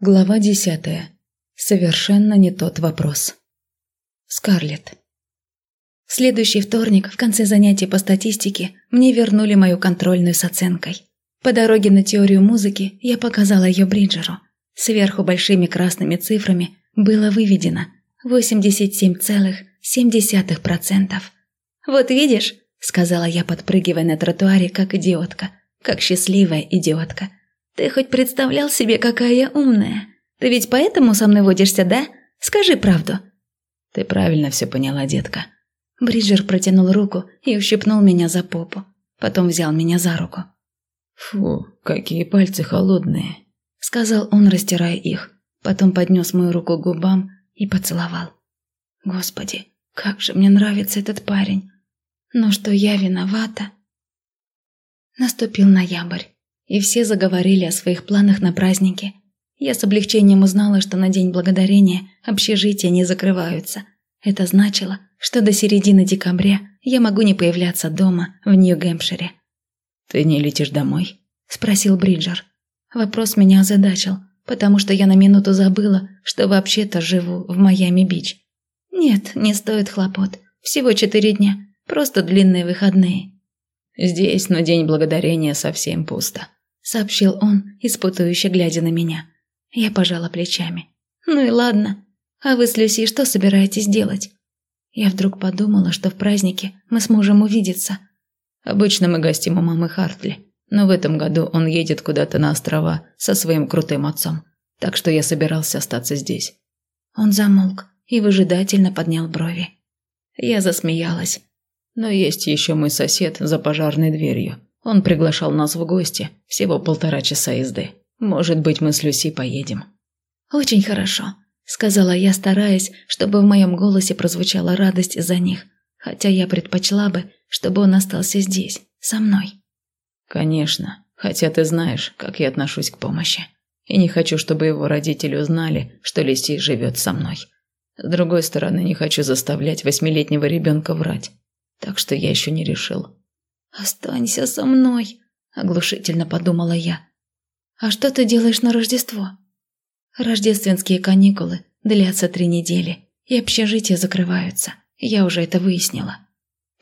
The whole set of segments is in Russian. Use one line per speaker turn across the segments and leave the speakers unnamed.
Глава десятая. Совершенно не тот вопрос. Скарлетт. Следующий вторник, в конце занятий по статистике, мне вернули мою контрольную с оценкой. По дороге на теорию музыки я показала ее Бриджеру. Сверху большими красными цифрами было выведено 87,7%. «Вот видишь», — сказала я, подпрыгивая на тротуаре, как идиотка, как счастливая идиотка – ты хоть представлял себе, какая я умная? Ты ведь поэтому со мной водишься, да? Скажи правду».
«Ты правильно все поняла, детка».
Бриджер протянул руку и ущипнул меня за попу. Потом взял меня за руку.
«Фу, какие пальцы холодные», —
сказал он, растирая их. Потом поднес мою руку к губам и поцеловал. «Господи, как же мне нравится этот парень! Но что я виновата?» Наступил ноябрь и все заговорили о своих планах на праздники. Я с облегчением узнала, что на День Благодарения общежития не закрываются. Это значило, что до середины декабря я могу не появляться дома в Нью-Гэмпшире.
«Ты не летишь домой?»
– спросил Бриджер. Вопрос меня озадачил, потому что я на минуту забыла, что вообще-то живу в Майами-Бич. Нет, не стоит хлопот. Всего четыре дня, просто длинные выходные.
Здесь на День Благодарения совсем пусто
сообщил он, испытывающе глядя на меня. Я пожала плечами. «Ну и ладно. А вы с Люси что собираетесь делать?» Я вдруг подумала, что в празднике мы сможем увидеться.
Обычно мы гостим у мамы Хартли, но в этом году он едет куда-то на острова со своим крутым отцом, так что я собирался остаться здесь.
Он замолк и выжидательно поднял брови.
Я засмеялась. Но есть еще мой сосед за пожарной дверью. Он приглашал нас в гости, всего полтора часа езды. Может быть, мы с Люси поедем».
«Очень хорошо», – сказала я, стараясь, чтобы в моем голосе прозвучала радость за них, хотя я предпочла бы, чтобы он остался здесь, со мной.
«Конечно, хотя ты знаешь, как я отношусь к помощи. И не хочу, чтобы его родители узнали, что Люси живет со мной. С другой стороны, не хочу заставлять восьмилетнего ребенка врать. Так что я еще не решил,
«Останься со мной», – оглушительно подумала я. «А что ты делаешь на Рождество?» Рождественские каникулы длятся три недели, и общежития закрываются. Я уже это выяснила.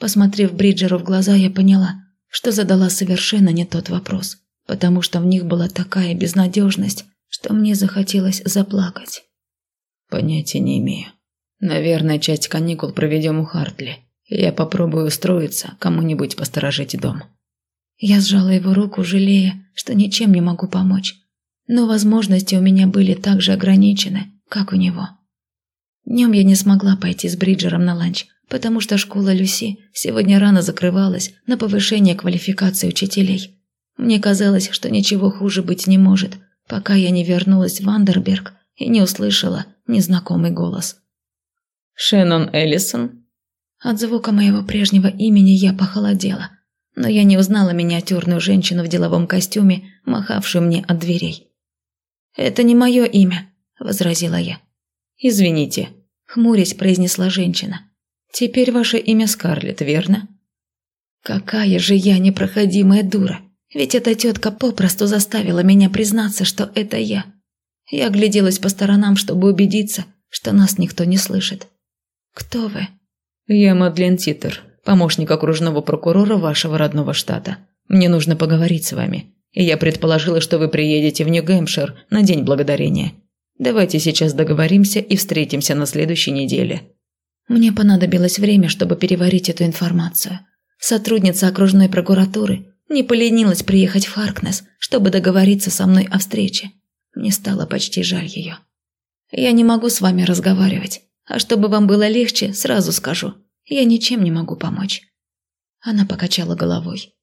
Посмотрев Бриджеру в глаза, я поняла, что задала совершенно не тот вопрос, потому что в них была такая безнадежность, что мне захотелось заплакать.
«Понятия не имею. Наверное, часть каникул проведем у Хартли. Я попробую устроиться, кому-нибудь посторожить дом».
Я сжала его руку, жалея, что ничем не могу помочь. Но возможности у меня были так же ограничены, как у него. Днем я не смогла пойти с Бриджером на ланч, потому что школа Люси сегодня рано закрывалась на повышение квалификации учителей. Мне казалось, что ничего хуже быть не может, пока я не вернулась в Андерберг и не услышала незнакомый голос.
«Шеннон Эллисон?»
От звука моего прежнего имени я похолодела, но я не узнала миниатюрную женщину в деловом костюме, махавшую мне от дверей. «Это не мое имя», – возразила я.
«Извините», –
хмурясь произнесла женщина.
«Теперь ваше имя Скарлетт, верно?»
«Какая же я непроходимая дура! Ведь эта тетка попросту заставила меня признаться, что это я. Я гляделась по сторонам, чтобы убедиться, что нас никто не слышит. Кто вы?»
«Я Мадлен Титер, помощник окружного прокурора вашего родного штата. Мне нужно поговорить с вами. И я предположила, что вы приедете в Нью-Гэмпшир на День Благодарения. Давайте сейчас договоримся и встретимся на следующей неделе».
Мне понадобилось время, чтобы переварить эту информацию. Сотрудница окружной прокуратуры не поленилась приехать в Харкнес, чтобы договориться со мной о встрече. Мне стало почти жаль ее. «Я не могу с вами разговаривать. А чтобы вам было легче, сразу скажу, я ничем не могу помочь». Она покачала головой.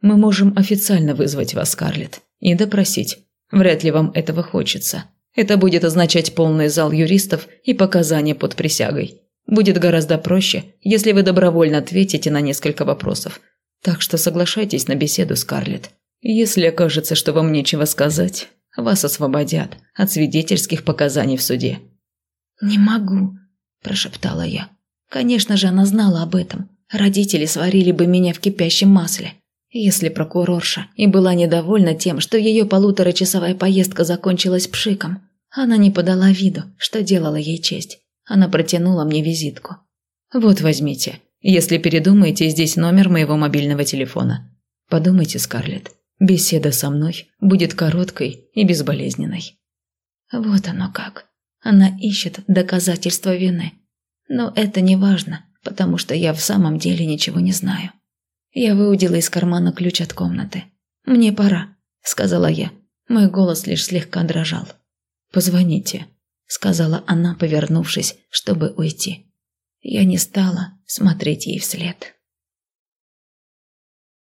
«Мы можем официально вызвать вас, Скарлетт, и допросить. Вряд ли вам этого хочется. Это будет означать полный зал юристов и показания под присягой. Будет гораздо проще, если вы добровольно ответите на несколько вопросов. Так что соглашайтесь на беседу, Скарлетт. Если окажется, что вам нечего сказать, вас освободят от свидетельских показаний в суде».
«Не могу», прошептала я. Конечно же, она знала об этом. Родители сварили бы меня в кипящем масле. Если прокурорша и была недовольна тем, что ее полуторачасовая поездка закончилась пшиком, Она не подала виду, что делала ей честь. Она протянула мне визитку.
«Вот возьмите. Если передумаете, здесь номер моего мобильного телефона. Подумайте, Скарлетт, беседа со мной будет короткой и безболезненной».
Вот оно как. Она ищет доказательства вины. Но это не важно, потому что я в самом деле ничего не знаю. Я выудила из кармана ключ от комнаты. «Мне пора», — сказала я. Мой голос лишь слегка дрожал.
«Позвоните», —
сказала она, повернувшись, чтобы уйти. Я не стала смотреть ей вслед.